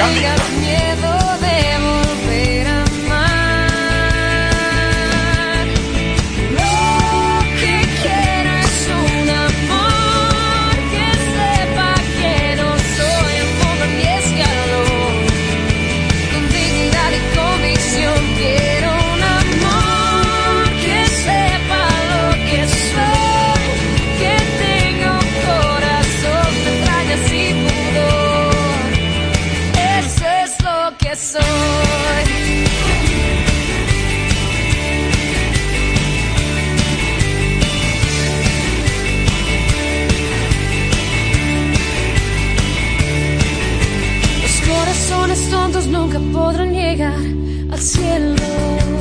Cambia. Corazones tontos nunca podrán llegar al cielo.